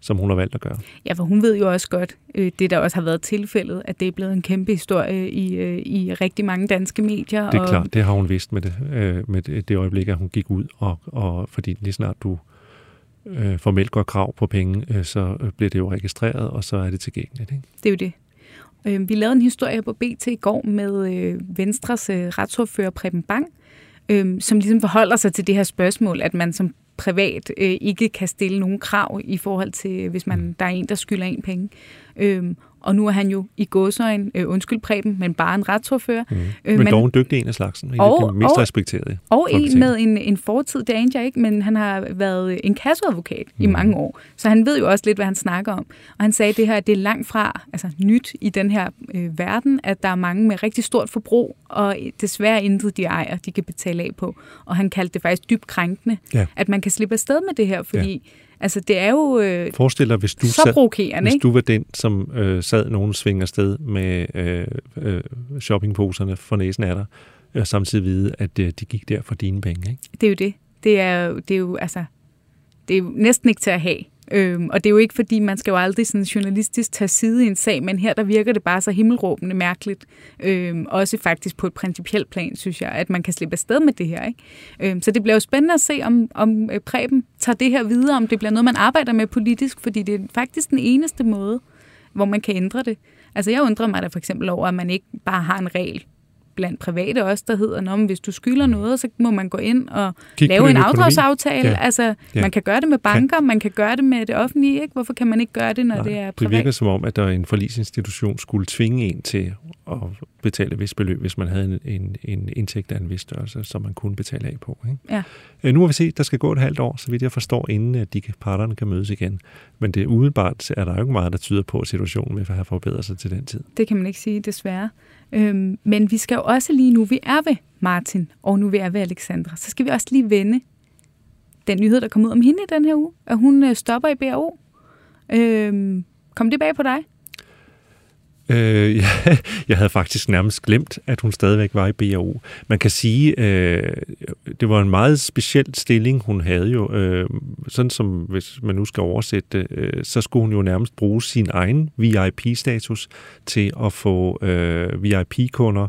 som hun har valgt at gøre. Ja, for hun ved jo også godt, øh, det der også har været tilfældet, at det er blevet en kæmpe historie i, øh, i rigtig mange danske medier. Det er og, klart, det har hun vidst med det, øh, med det, det øjeblik, at hun gik ud, og, og fordi lige snart du øh, formelt går krav på penge, øh, så øh, bliver det jo registreret, og så er det tilgængeligt. Ikke? Det er jo det. Øh, vi lavede en historie på BT i går med øh, Venstres øh, retsordfører Preben Bang, øh, som ligesom forholder sig til det her spørgsmål, at man som privat øh, ikke kan stille nogen krav i forhold til, hvis man der er en, der skylder en penge. Øh, og nu er han jo i godsøjen, øh, undskyld Preben, men bare en retsordfører. Mm. Øh, men dog en dygtig en af slagsen, en af Og- de mest og- respekterede. Og en med en, en fortid, det anede jeg ikke, men han har været en kasseadvokat mm. i mange år. Så han ved jo også lidt, hvad han snakker om. Og han sagde det her, det er langt fra altså, nyt i den her øh, verden, at der er mange med rigtig stort forbrug, og desværre intet de ejer, de kan betale af på. Og han kaldte det faktisk dybt krænkende, Ja. at man kan slippe afsted med det her, fordi ja. Altså, det er jo øh, Forestil dig, hvis du, så sad, provokerende, hvis du var den, som øh, sad nogen svinger sted med øh, øh, shoppingposerne for næsen af dig, og samtidig vide, at øh, de gik der for dine penge. Ikke? Det er jo det. Det er, det er jo, altså, det er jo næsten ikke til at have. Øhm, og det er jo ikke, fordi man skal jo aldrig sådan journalistisk tage side i en sag, men her der virker det bare så himmelråbende mærkeligt. Øhm, også faktisk på et principielt plan, synes jeg, at man kan slippe afsted med det her. Ikke? Øhm, så det bliver jo spændende at se, om, om øh, Preben tager det her videre, om det bliver noget, man arbejder med politisk, fordi det er faktisk den eneste måde, hvor man kan ændre det. Altså jeg undrer mig da for eksempel over, at man ikke bare har en regel blandt private også, der hedder, at hvis du skylder noget, så må man gå ind og Kig lave en afdragsaftale. Ja. Altså, Ja. man kan gøre det med banker, man kan gøre det med det offentlige, ikke? Hvorfor kan man ikke gøre det, når det er det privat? virker som om, at der er en forlisinstitution skulle tvinge en til at betale et vist beløb, hvis man havde en, en, en indtægt af en vis størrelse, som man kunne betale af på. Ikke? Ja. Øh, Nu har vi set, at der skal gå et halvt år, så vidt jeg forstår, inden at de parterne kan mødes igen. Men det umiddelbart er der jo ikke meget, der tyder på, at situationen vil have forbedret sig til den tid. Det kan man ikke sige, desværre. Øhm, men vi skal jo også lige nu, vi er ved Martin, og nu vi er ved Alexandra, så skal vi også lige vende den nyhed, der kom ud om hende i den her uge, at hun øh, stopper i BRO. Øhm, kom det bag på dig? Øh, jeg, jeg havde faktisk nærmest glemt, at hun stadigvæk var i BAO. Man kan sige, øh, det var en meget speciel stilling, hun havde jo. Øh, sådan som, hvis man nu skal oversætte det, øh, så skulle hun jo nærmest bruge sin egen VIP-status til at få øh, VIP-kunder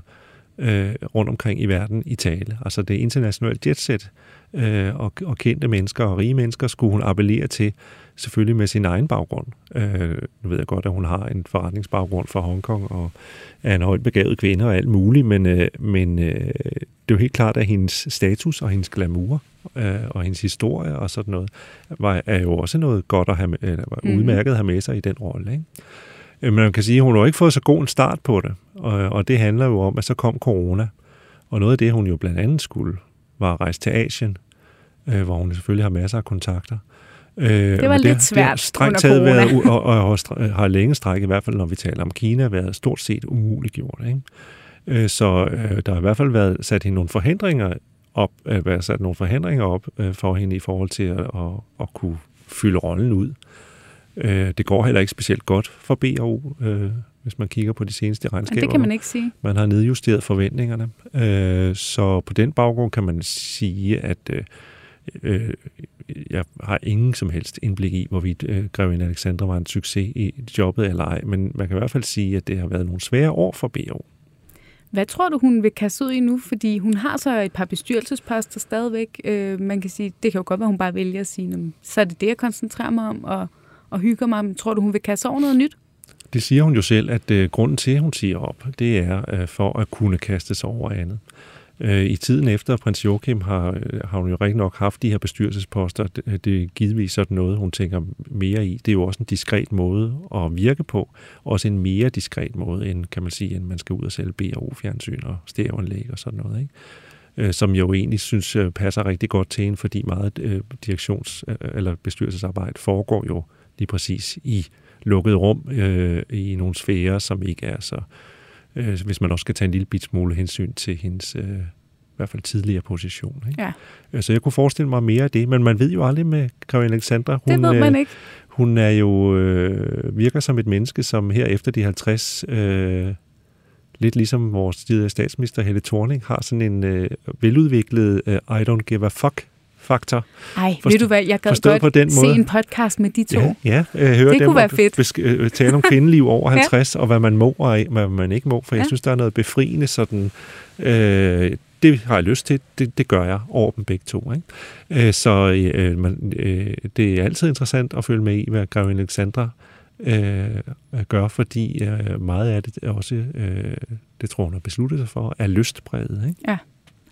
øh, rundt omkring i verden i tale. Altså det internationale jetset øh, og, og kendte mennesker og rige mennesker skulle hun appellere til, selvfølgelig med sin egen baggrund. Øh, nu ved jeg godt, at hun har en forretningsbaggrund fra Hongkong og er en højt begavet kvinde og alt muligt, men, øh, men øh, det er jo helt klart, at hendes status og hendes glamour øh, og hendes historie og sådan noget, var, er jo også noget godt at have med, eller var Mhm. udmærket at have med sig i den rolle. Ikke? Øh, Men man kan sige, at hun har ikke fået så god en start på det, og, og det handler jo om, at så kom corona, og noget af det, hun jo blandt andet skulle, var at rejse til Asien, øh, hvor hun selvfølgelig har masser af kontakter. Øh, Det var lidt det svært har strengt under taget været, og, og, og har længe stræk, i hvert fald når vi taler om Kina, været stort set umuliggjort. Ikke? Øh, så øh, der har i hvert fald været sat hende nogle forhindringer op, øh, være sat nogle forhindringer op øh, for hende i forhold til at, at, at kunne fylde rollen ud. Øh, det går heller ikke specielt godt for BAU, øh, hvis man kigger på de seneste Men regnskaber. det kan man ikke sige. Man har nedjusteret forventningerne. Øh, så på den baggrund kan man sige, at øh, øh, jeg har ingen som helst indblik i, hvorvidt øh, Grevin Alexandra var en succes i jobbet eller ej, men man kan i hvert fald sige, at det har været nogle svære år for BO. Hvad tror du, hun vil kaste ud i nu? Fordi hun har så et par bestyrelsesposter stadigvæk. Øh, man kan sige, det kan jo godt være, hun bare vælger at sige, "Nå, men så er det det, jeg koncentrerer mig om og, og hygger mig om. Tror du, hun vil kaste over noget nyt? Det siger hun jo selv, at øh, grunden til, at hun siger op, det er øh, for at kunne kaste sig over andet. Øh, Øh, I tiden efter prins Joachim har, øh, har hun jo rigtig nok haft de her bestyrelsesposter. Det, det er givetvis sådan noget, hun tænker mere i. Det er jo også en diskret måde at virke på. Også en mere diskret måde, end kan man sige, end man skal ud og sælge BRO-fjernsyn og stereoanlæg og sådan noget. Ikke? Øh, som jeg jo egentlig synes øh, passer rigtig godt til hende, fordi meget øh, direktions- eller bestyrelsesarbejde foregår jo lige præcis i lukket rum øh, i nogle sfære, som ikke er så... Øh, hvis man også skal tage en lille bit smule hensyn til hendes øh, i hvert fald tidligere position. Ikke? Ja, Øh, Så jeg kunne forestille mig mere af det, men man ved jo aldrig med Karin Alexandra. det ved man øh, ikke. Hun er jo øh, virker som et menneske, som her efter de 50, øh, lidt ligesom vores tidligere statsminister Helle Thorning, har sådan en øh, veludviklet øh, I don't give a fuck faktor. Ej, Forstå- ved du hvad, jeg gad forstået godt på den se måde. en podcast med de to. Ja, ja øh, høre Det dem kunne være fedt. besk- øh, tale om kvindeliv over Ja. 50, og hvad man må og hvad man ikke må, for jeg Ja. synes, der er noget befriende sådan... Øh, det har jeg lyst til, det, det gør jeg over dem begge to. Ikke? Øh, så øh, man, øh, det er altid interessant at følge med i, hvad Gravin Alexandra øh, gør, fordi øh, meget af det også, øh, det tror hun har besluttet sig for, er lystbredet. Ikke?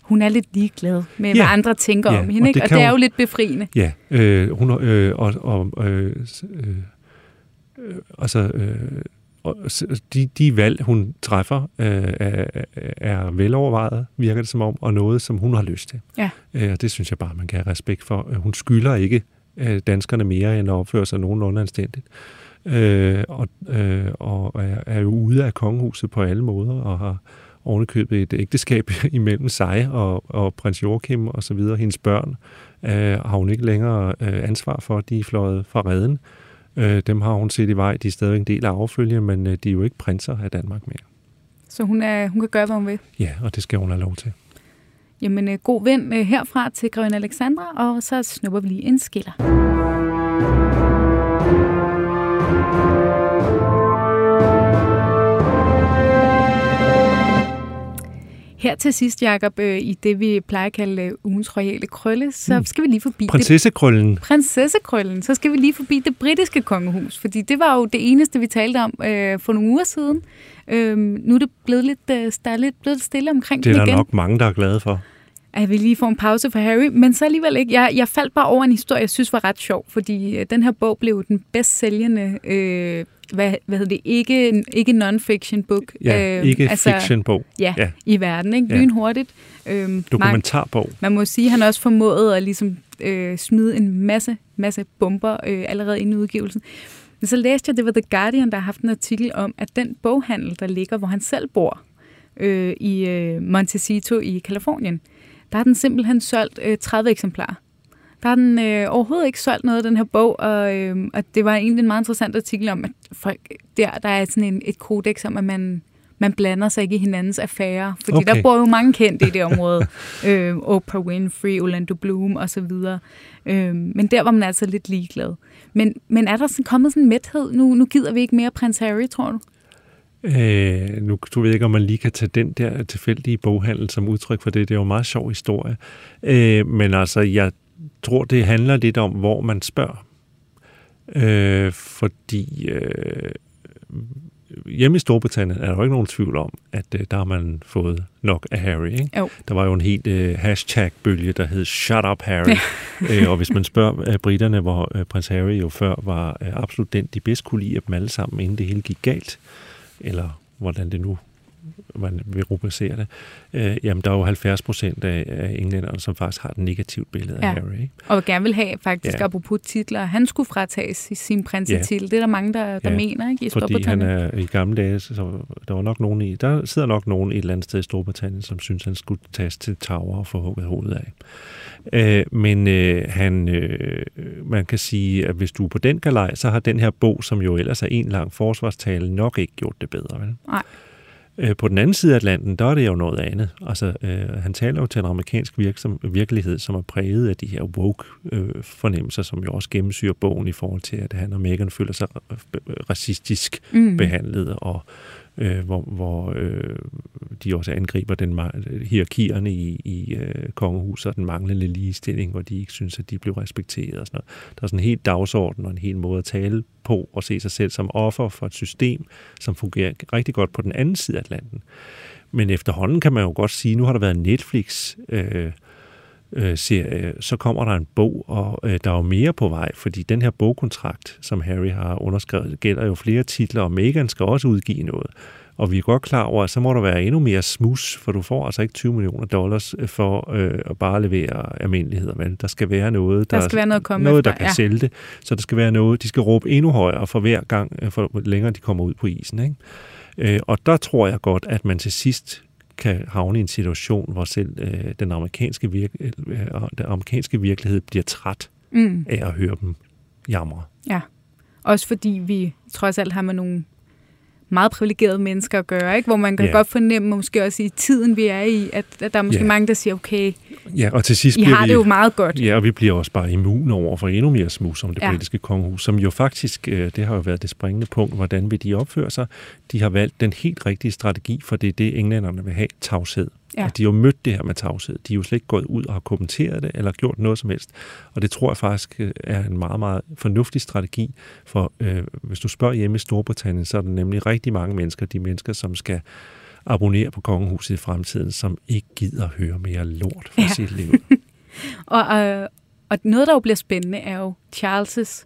Hun er lidt ligeglad med, Ja. hvad andre tænker Ja, om hende, og ikke? det og det er hun- jo lidt befriende. Ja, øh, hun, øh, og, og øh, øh, altså, øh, og de, de valg, hun træffer, øh, er, er velovervejet, virker det som om, og noget, som hun har lyst til. Ja. Øh, og det synes jeg bare, man kan have respekt for. Hun skylder ikke øh, danskerne mere, end at opføre sig nogenlunde anstændigt. Øh, og, øh, og er, er jo ude af kongehuset på alle måder, og har ovenikøbet et ægteskab imellem sig og, og prins Joachim og så videre. Hendes børn øh, har hun ikke længere øh, ansvar for, de er fløjet fra redden. Øh, dem har hun set i vej. De er stadig en del af affølge, men øh, de er jo ikke prinser af Danmark mere. Så hun, er, hun kan gøre, hvad hun vil. Ja, og det skal hun have lov til. Jamen, øh, god vind øh, herfra til Grøn Alexandra, og så snupper vi lige en skiller. Her til sidst, Jacob, øh, i det vi plejer at kalde øh, ugens royale krølle, så Mm. skal vi lige forbi det Prinsessekrøllen. prinsessekrøllen, så skal vi lige forbi det britiske kongehus, fordi det var jo det eneste, vi talte om øh, for nogle uger siden. Øhm, nu er det blevet lidt, øh, der er lidt blevet stille omkring Det er den der igen. nok mange, der er glade for. At vil lige få en pause for Harry, men så alligevel ikke. Jeg, jeg faldt bare over en historie, jeg synes var ret sjov, fordi øh, den her bog blev den bedst sælgende, øh, hvad, hvad hedder det, ikke, ikke non-fiction book. Ja, øh, ikke fiction-bog. Ja, Ja. ja, i verden, ikke? Ja. Lynhurtigt. Øhm, man, Dokumentarbog. man må sige, at han også formåede at ligesom, øh, smide en masse, masse bomber øh, allerede inden udgivelsen. Men så læste jeg, det var The Guardian, der har haft en artikel om, at den boghandel, der ligger, hvor han selv bor, øh, i øh, Montecito i Kalifornien, der har den simpelthen solgt øh, 30 eksemplarer. Der har den øh, overhovedet ikke solgt noget af den her bog, og, øh, og det var egentlig en meget interessant artikel om, at folk der, der er sådan en, et kodex om, at man, man blander sig ikke i hinandens affærer. Fordi. Okay. der bor jo mange kendte i det område. øh, Oprah Winfrey, Orlando Bloom osv. Øh, men der var man altså lidt ligeglad. Men, men er der sådan kommet sådan en mæthed? Nu, nu gider vi ikke mere prins Harry, tror du? Øh, nu du ved ikke, om man lige kan tage den der tilfældige boghandel som udtryk for det. Det er jo en meget sjov historie. Øh, men altså, jeg tror, det handler lidt om, hvor man spørger. Øh, fordi øh, hjemme i Storbritannien er der jo ikke nogen tvivl om, at øh, der har man fået nok af Harry. Ikke? Jo. Der var jo en helt øh, hashtag-bølge, der hed Shut Up Harry. øh, og hvis man spørger øh, britterne, hvor øh, prins Harry jo før var øh, absolut den, de bedst kunne lide af dem alle sammen, inden det hele gik galt, eller hvordan det nu man vil rubricere det, øh, jamen der er jo 70 procent af, af englænderne, som faktisk har et negativt billede Ja. af Harry. Ikke? Og gerne vil have faktisk, Ja. ja. apropos titler, han skulle fratages i sin prinsetitel. Det er der mange, der, der Ja. mener, ikke? I Fordi han er i gamle dage, så der var nok nogen i, der sidder nok nogen et eller andet sted i Storbritannien, som synes, han skulle tages til Tower og få hugget hovedet af. Øh, men øh, han, øh, man kan sige, at hvis du er på den galej, så har den her bog, som jo ellers er en lang forsvarstale, nok ikke gjort det bedre. Vel? Nej. Øh, På den anden side af Atlanten, der er det jo noget andet. Altså, øh, han taler jo til en amerikansk virksom, virkelighed, som er præget af de her woke-fornemmelser, som jo også gennemsyrer bogen i forhold til, at han og Meghan føler sig øh, racistisk Mm. behandlet, og øh, hvor, hvor øh, de også angriber den hierarkierne i, i øh, kongehuset og den manglende ligestilling, hvor de ikke synes, at de blev respekteret og sådan noget. Der er sådan en helt dagsorden og en hel måde at tale på og se sig selv som offer for et system, som fungerer rigtig godt på den anden side af Atlanten. Men efterhånden kan man jo godt sige, nu har der været Netflix øh, øh, serie, så kommer der en bog, og øh, der er jo mere på vej, fordi den her bogkontrakt, som Harry har underskrevet, gælder jo flere titler, og Meghan skal også udgive noget. Og vi er godt klar over, at så må der være endnu mere smus, for du får altså ikke 20 millioner dollars for øh, at bare levere almindeligheder. Men der skal være noget, Der skal være noget komme noget, efter, der kan ja. sælge det. Så der skal være noget, de skal råbe endnu højere for hver gang, øh, for længere de kommer ud på isen. Ikke? Øh, og der tror jeg godt, at man til sidst kan havne i en situation, hvor selv øh, den, amerikanske virke, øh, den amerikanske virkelighed bliver træt Mm. af at høre dem jamre. Ja. Også fordi vi trods alt har med nogle meget privilegerede mennesker at gøre, ikke? hvor man kan yeah. godt fornemme, måske også i tiden, vi er i, at, at der er måske yeah. mange, der siger, okay, Ja, og til sidst I bliver har vi, det jo meget godt. Ja, og vi bliver også bare immune over for endnu mere smus om det Ja. ja. britiske kongehus, som jo faktisk, øh, det har jo været det springende punkt, hvordan vil de opføre sig. De har valgt den helt rigtige strategi, for det er det, englænderne vil have, tavshed. Ja. Og de har jo mødt det her med tavshed. De er jo slet ikke gået ud og har kommenteret det, eller gjort noget som helst. Og det tror jeg faktisk øh, er en meget, meget fornuftig strategi, for øh, hvis du spørger hjemme i Storbritannien, så er der nemlig rigtig mange mennesker, de mennesker, som skal abonnere på kongehuset i fremtiden, som ikke gider høre mere lort for Ja. ja. sit liv. Og, øh, og noget, der jo bliver spændende, er jo Charles'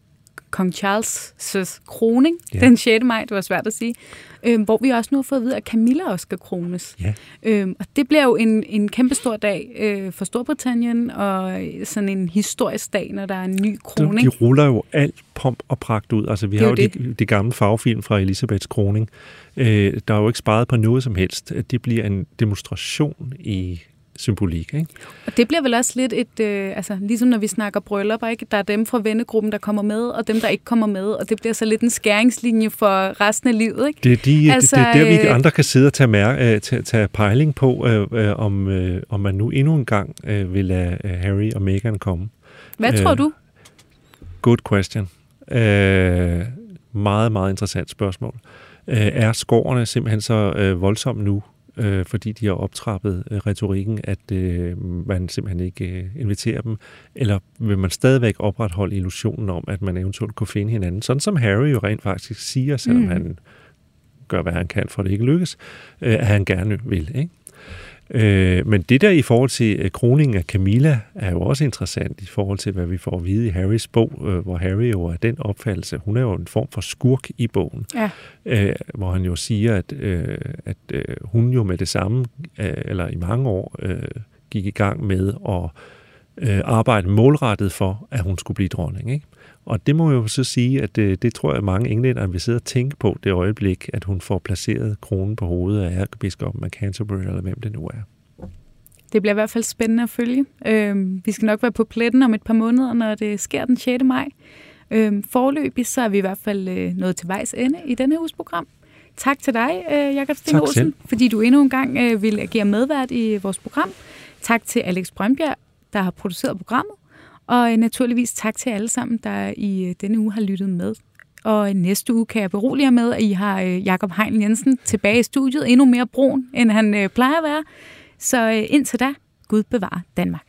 kong Charles' kroning ja. Den 6. maj, det var svært at sige, øh, hvor vi også nu har fået at vide, at Camilla også skal krones. Ja. Øhm, og det bliver jo en, en kæmpe stor dag øh, for Storbritannien, og sådan en historisk dag, når der er en ny kroning. de ruller jo alt pomp og pragt ud. Altså, vi Det har jo jo de, de gamle farvefilm fra Elisabeths kroning. Øh, der er jo ikke sparet på noget som helst. Det bliver en demonstration i symbolik. Ikke? Og det bliver vel også lidt et, øh, altså ligesom når vi snakker bryllupper, ikke? der er dem fra vennegruppen, der kommer med, og dem, der ikke kommer med, og det bliver så lidt en skæringslinje for resten af livet. Ikke? Det er, de, Altså, altså, det, det er der, vi øh, andre kan sidde og tage, mær- øh, tage, tage pejling på, øh, øh, om, øh, om man nu endnu en gang øh, vil lade øh, Harry og Meghan komme. Hvad Øh, tror du? Good question. Øh, meget, meget interessant spørgsmål. Øh, er skårene simpelthen så øh, voldsomme nu, øh, fordi de har optrappet øh, retorikken, at øh, man simpelthen ikke øh, inviterer dem? Eller vil man stadigvæk opretholde illusionen om, at man eventuelt kunne finde hinanden? Sådan som Harry jo rent faktisk siger, selvom Mm. han gør, hvad han kan for at det ikke lykkes, øh, at han gerne vil. Ikke? Øh, men det der i forhold til øh, kroningen af Camilla er jo også interessant i forhold til, hvad vi får at vide i Harrys bog, øh, hvor Harry jo er den opfattelse. Hun er jo en form for skurk i bogen, Ja. øh, hvor han jo siger, at, øh, at øh, hun jo med det samme, øh, eller i mange år, øh, gik i gang med at øh, arbejde målrettet for, at hun skulle blive dronning. Ikke? Og det må jeg jo så sige, at det, det tror jeg, mange englænder vil sidde og tænke på det øjeblik, at hun får placeret kronen på hovedet af ærkebiskoppen af Canterbury, eller hvem det nu er. Det bliver i hvert fald spændende at følge. Øhm, vi skal nok være på pletten om et par måneder, når det sker den 6. maj. Øhm, forløbig så er vi i hvert fald øh, nået til vejs ende i denne uges program. Tak til dig, øh, Jakob Sten Olsen, selv. fordi du endnu en gang øh, vil agere medvært i vores program. Tak til Alex Brøndbjerg, der har produceret programmet. Og øh, naturligvis tak til alle sammen, der i øh, denne uge har lyttet med. Og øh, næste uge kan jeg berolige jer med, at I har Jakob Heinl Jensen tilbage i studiet, endnu mere brun, end han plejer at være. Så indtil da, Gud bevarer Danmark.